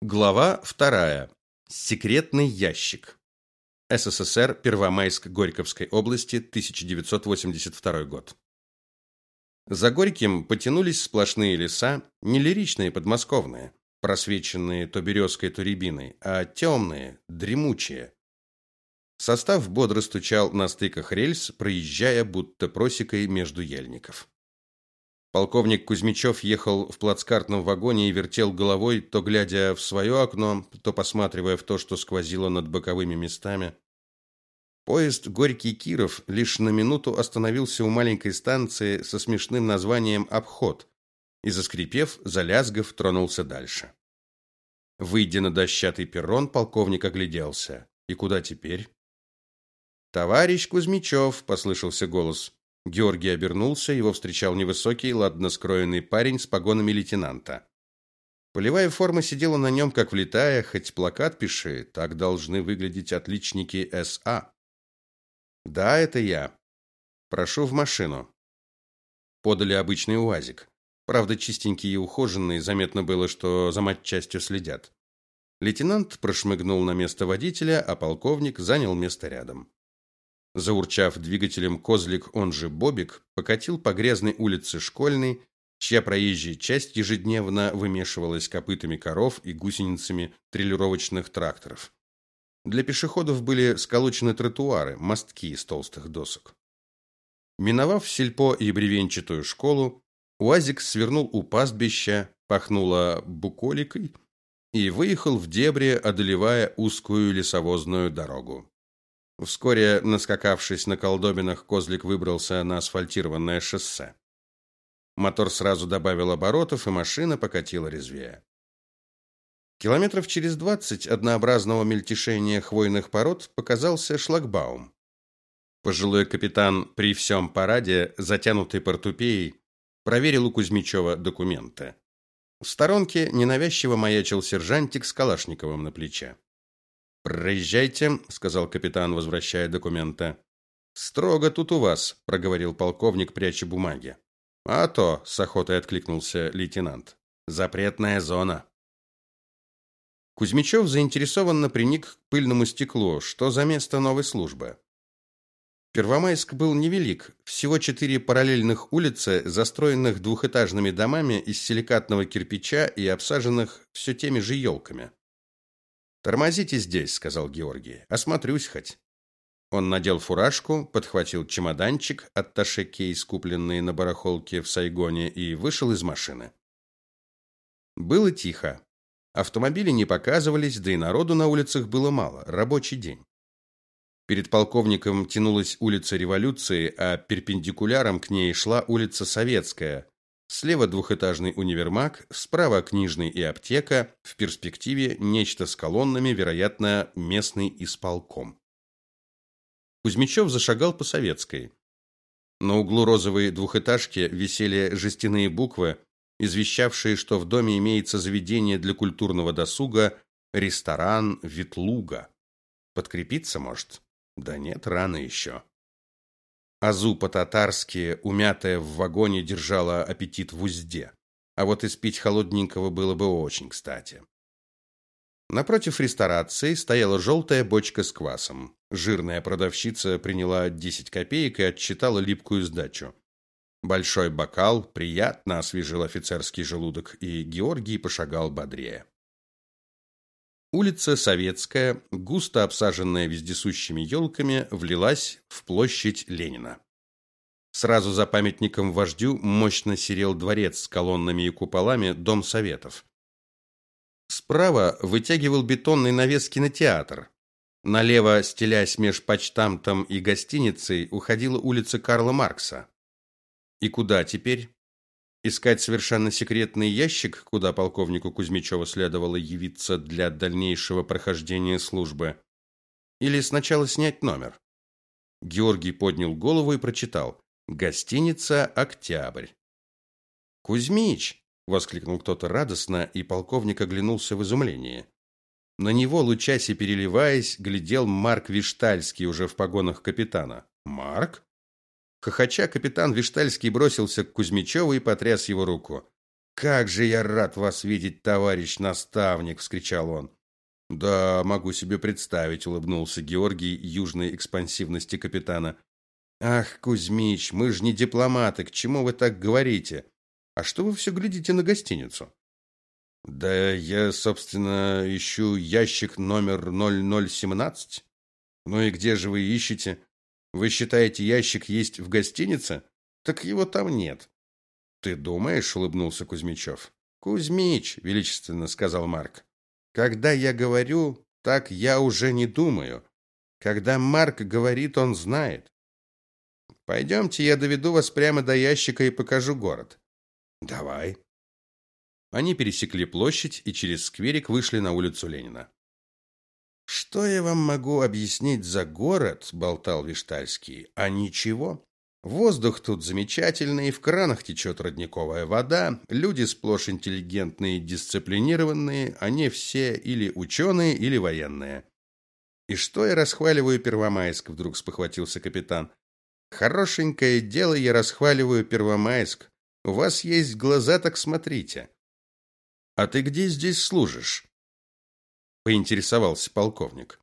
Глава вторая. Секретный ящик. СССР, Первомайск Горьковской области, 1982 год. За Горьким потянулись сплошные леса, не лиричные подмосковные, просвеченные то березкой, то рябиной, а темные, дремучие. Состав бодро стучал на стыках рельс, проезжая будто просекой между ельников. Полковник Кузьмичев ехал в плацкартном вагоне и вертел головой, то глядя в свое окно, то посматривая в то, что сквозило над боковыми местами. Поезд Горький-Киров лишь на минуту остановился у маленькой станции со смешным названием Обход и заскрипев, залязгав, тронулся дальше. Выйдя на дощатый перрон, полковник огляделся. И куда теперь? Товарищ Кузьмичев, послышался голос. Георгий обернулся, его встречал невысокий, ладно скроенный парень с погонами лейтенанта. Полевая форма сидела на нем как влитая, хоть плакат пиши, так должны выглядеть отличники СА. Да, это я. Прошу в машину. Подали обычный УАЗик. Правда, чистенький и ухоженный, заметно было, что за матчастью следят. Лейтенант прошмыгнул на место водителя, а полковник занял место рядом. Заурчав двигателем, козлик, он же Бобик, покатил по грязной улице Школьной, чья проезжая часть ежедневно вымешивалась копытами коров и гусеницами трелировочных тракторов. Для пешеходов были сколочены тротуары, мостки из толстых досок. Миновав сельпо и бревенчатую школу, УАЗик свернул у пастбища, пахнуло буколикой и выехал в дебри, одолевая узкую лесовозную дорогу. Вскоре, наскакавшись на колдобинах, козлик выбрался на асфальтированное шоссе. Мотор сразу добавил оборотов, и машина покатила резвее. Километров через двадцать однообразного мельтешения хвойных пород показался шлагбаум. Пожилой капитан при всем параде, затянутый портупеей, проверил у Кузьмичева документы. В сторонке ненавязчиво маячил сержантик с Калашниковым на плече. «Проезжайте», — сказал капитан, возвращая документы. «Строго тут у вас», — проговорил полковник, пряча бумаги. «А то», — с охотой откликнулся лейтенант. «Запретная зона». Кузьмичев заинтересованно приник к пыльному стеклу. Что за место новой службы? Первомайск был невелик, всего четыре параллельных улицы, застроенных двухэтажными домами из силикатного кирпича и обсаженных все теми же елками. Тормозите здесь, сказал Георгий. Осмотрюсь хоть. Он надел фуражку, подхватил чемоданчик, атташе кейс, купленный на барахолке в Сайгоне, и вышел из машины. Было тихо. Автомобили не показывались, да и народу на улицах было мало. Рабочий день. Перед полковником тянулась улица Революции, а перпендикуляром к ней шла улица Советская, Слева двухэтажный универмаг, справа книжный и аптека, в перспективе нечто с колоннами, вероятно, местный исполком. Кузьмичев зашагал по Советской. На углу розовой двухэтажки висели жестяные буквы, извещавшие, что в доме имеется заведение для культурного досуга, ресторан Ветлуга. Подкрепиться, может? Да нет, рано еще. Азу по-татарски, умятая в вагоне, держала аппетит в узде. А вот испить холодненького было бы очень кстати. Напротив ресторации стояла желтая бочка с квасом. Жирная продавщица приняла 10 копеек и отчитала липкую сдачу. Большой бокал приятно освежил офицерский желудок, и Георгий пошагал бодрее. Улица Советская, густо обсаженная вездесущими елками, влилась в площадь Ленина. Сразу за памятником вождю мощно серел дворец с колоннами и куполами, дом советов. Справа вытягивал бетонный навес кинотеатр. Налево, стелясь меж почтамтом и гостиницей, уходила улица Карла Маркса. И куда теперь? Искать совершенно секретный ящик, куда полковнику Кузьмичеву следовало явиться для дальнейшего прохождения службы, или сначала снять номер. Георгий поднял голову и прочитал: Гостиница Октябрь. Кузьмич, воскликнул кто-то радостно, и полковник оглянулся в изумлении. На него, лучась и переливаясь, глядел Марк Виштальский уже в погонах капитана. Марк? Хохоча, капитан Виштальский бросился к Кузьмичеву и потряс его руку. как же я рад вас видеть, товарищ наставник, вскричал он. Да, могу себе представить, улыбнулся Георгий южной экспансивности капитана. Ах, Кузьмич, мы же не дипломаты, к чему вы так говорите? А что вы все глядите на гостиницу? Да я, собственно, ищу ящик номер 0017. Ну и где же вы ищете? Вы считаете, ящик есть в гостинице? Так его там нет. Ты думаешь, улыбнулся Кузьмичев. Кузьмич, величественно сказал Марк. Когда я говорю, так я уже не думаю. Когда Марк говорит, он знает. Пойдемте, я доведу вас прямо до ящика и покажу город. Давай. Они пересекли площадь и через скверик вышли на улицу Ленина. Что я вам могу объяснить за город, болтал Виштальский. А ничего. Воздух тут замечательный, в кранах течет родниковая вода, люди сплошь интеллигентные дисциплинированные, они все или ученые, или военные. И что я расхваливаю Первомайск, вдруг спохватился капитан. Хорошенькое дело я расхваливаю Первомайск. У вас есть глаза, так смотрите. А ты где здесь служишь? Поинтересовался полковник.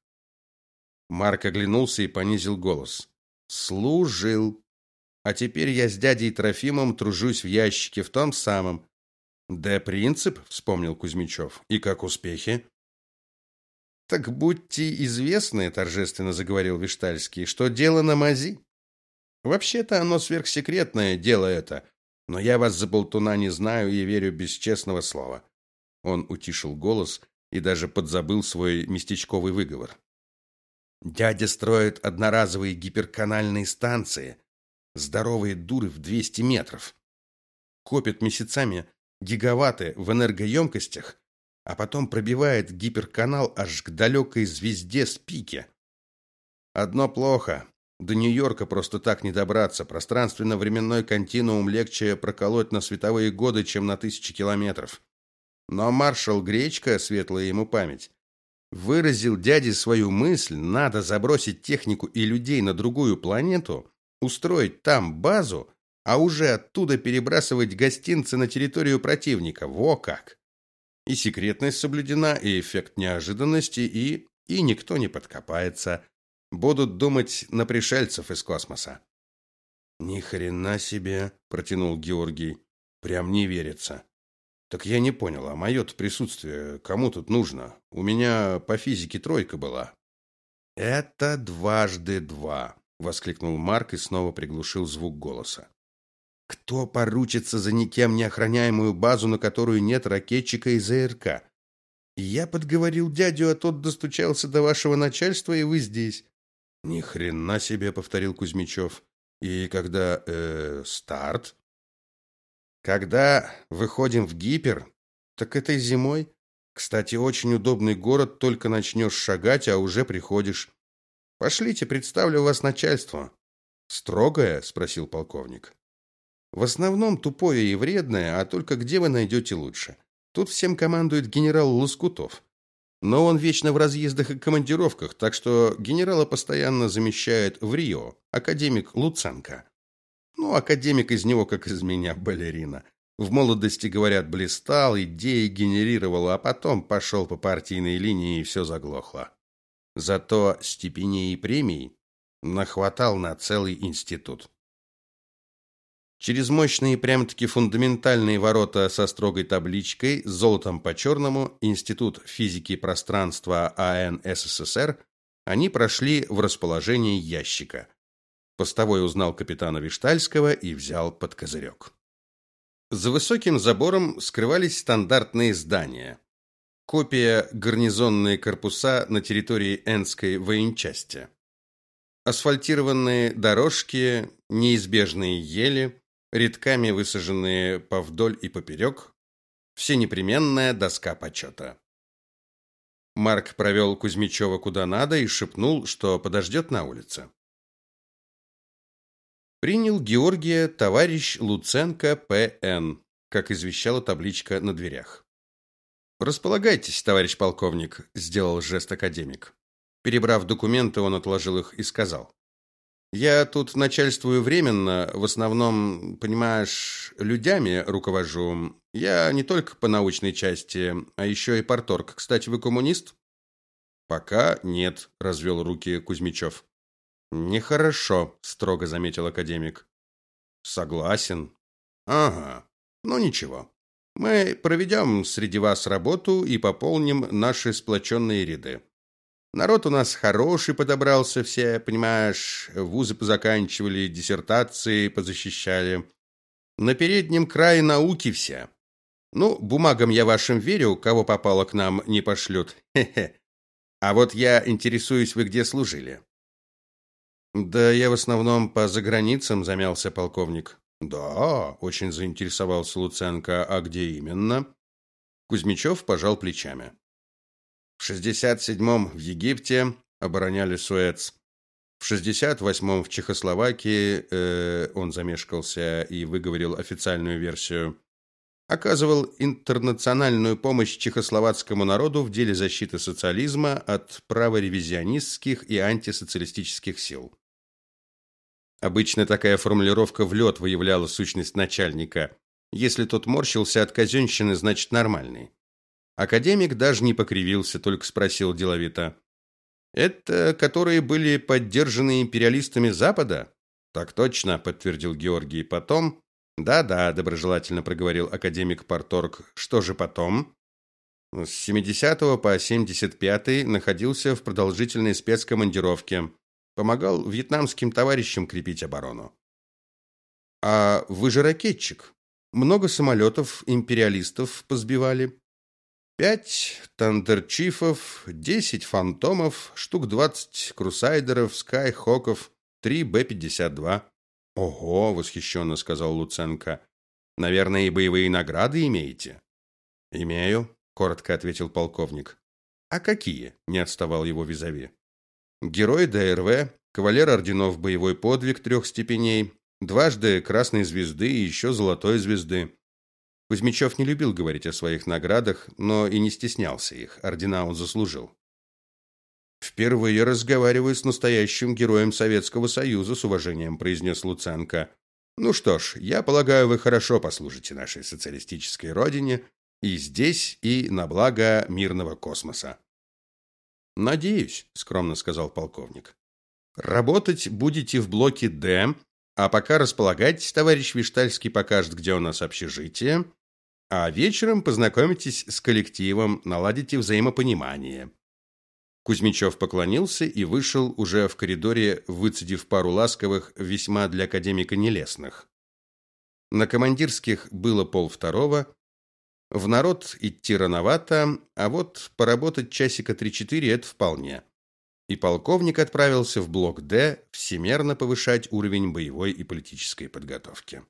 Марк оглянулся и понизил голос. Служил. А теперь я с дядей Трофимом тружусь в ящике в том самом. Да принцип, вспомнил Кузьмичев. И как успехи? Так будьте известны, торжественно заговорил Виштальский, что дело на мази. Вообще-то оно сверхсекретное дело это, но я вас за болтуна не знаю и верю без честного слова. Он утишил голос и даже подзабыл свой местечковый выговор. Дядя строит одноразовые гиперканальные станции, здоровые дуры в 200 метров. Копит месяцами гигаватты в энергоемкостях, а потом пробивает гиперканал аж к далекой звезде Спике. Одно плохо. До Нью-Йорка просто так не добраться. Пространственно-временной континуум легче проколоть на световые годы, чем на тысячи километров. Но маршал Гречка, светлая ему память, выразил дяде свою мысль, надо забросить технику и людей на другую планету, устроить там базу, а уже оттуда перебрасывать гостинцы на территорию противника. Во как! И секретность соблюдена, и эффект неожиданности, и и никто не подкопается. Будут думать на пришельцев из космоса. Ни хрена себе, протянул Георгий. Прям не верится. Так я не понял, а мое присутствие кому тут нужно? У меня по физике тройка была. Это дважды два, воскликнул Марк и снова приглушил звук голоса. Кто поручится за никем не охраняемую базу, на которую нет ракетчика из АРК? Я подговорил дядю, а тот достучался до вашего начальства, и вы здесь. Ни хрена себе, повторил Кузьмичев. И когда э старт? Когда выходим в гипер, так этой зимой. Кстати, очень удобный город, только начнешь шагать, а уже приходишь. Пошлите, представлю вас начальству. Строгое, спросил полковник. В основном тупое и вредное, а только где вы найдете лучше? Тут всем командует генерал Лоскутов. Но он вечно в разъездах и командировках, так что генерала постоянно замещает в Рио академик Луценко. Ну, академик из него, как из меня, балерина. В молодости, говорят, блистал, идеи генерировал, а потом пошел по партийной линии и все заглохло. Зато степеней и премий нахватал на целый институт. Через мощные прям-таки фундаментальные ворота со строгой табличкой с золотом по черному Институт физики пространства АН СССР они прошли в расположение ящика. Постовой узнал капитана Виштальского и взял под козырек. За высоким забором скрывались стандартные здания. Копия гарнизонные корпуса на территории Энской военчасти. Асфальтированные дорожки, неизбежные ели, редками высаженные повдоль и поперек, всенепременная доска почета. Марк провел Кузьмичева куда надо и шепнул, что подождет на улице принял Георгия товарищ Луценко П.Н., как извещала табличка на дверях. Располагайтесь, товарищ полковник, сделал жест академик. Перебрав документы, он отложил их и сказал: Я тут начальствую временно, в основном, понимаешь, людьми руковожу. Я не только по научной части, а еще и порторг. Кстати, вы коммунист? Пока нет, развел руки Кузьмичев. Нехорошо, строго заметил академик. Согласен. Ага. Ну ничего. Мы проведем среди вас работу и пополним наши сплоченные ряды. Народ у нас хороший подобрался, все, понимаешь, вузы позаканчивали, диссертации позащищали. На переднем крае науки все. Ну, бумагам я вашим верю, кого попало к нам не пошлют. Хе-хе. А вот я интересуюсь, вы где служили? Да я в основном по заграницам замялся полковник. Да, очень заинтересовался Луценко. А где именно? Кузьмичев пожал плечами. В 67-м в Египте обороняли Суэц. В 68-м в Чехословакии э, он замешкался и выговорил официальную версию. Оказывал интернациональную помощь чехословацкому народу в деле защиты социализма от праворевизионистских и антисоциалистических сил. Обычно такая формулировка в лед выявляла сущность начальника. Если тот морщился от казенщины, значит нормальный. Академик даже не покривился, только спросил деловито: "Это которые были поддержаны империалистами Запада?" "Так точно", подтвердил Георгий. "Потом?" "Да-да", доброжелательно проговорил академик Парторг. "Что же потом?" С 70 по 75 находился в продолжительной спецкомандировке. Помогал вьетнамским товарищам крепить оборону. А вы же ракетчик. Много самолетов империалистов позбивали. Пять тандерчифов, десять фантомов, штук двадцать крусайдеров, скайхоков, три Б-52. Ого, восхищенно сказал Луценко. Наверное, и боевые награды имеете? Имею, коротко ответил полковник. А какие? не отставал его визави. Герой ДРВ, кавалер орденов Боевой подвиг трех степеней, дважды Красной звезды и еще Золотой звезды. Кузьмичев не любил говорить о своих наградах, но и не стеснялся их. Ордена он заслужил. Впервые разговариваю с настоящим героем Советского Союза, с уважением произнес Луценко. Ну что ж, я полагаю, вы хорошо послужите нашей социалистической родине и здесь, и на благо мирного космоса. Надеюсь, скромно сказал полковник. Работать будете в блоке Д, а пока располагайтесь, товарищ Виштальский покажет, где у нас общежитие, а вечером познакомитесь с коллективом, наладите взаимопонимание. Кузьмичев поклонился и вышел уже в коридоре, выцедив пару ласковых, весьма для академика нелестных. На командирских было полвторого. В народ идти рановато, а вот поработать часика три-четыре это вполне. И полковник отправился в блок Д всемерно повышать уровень боевой и политической подготовки.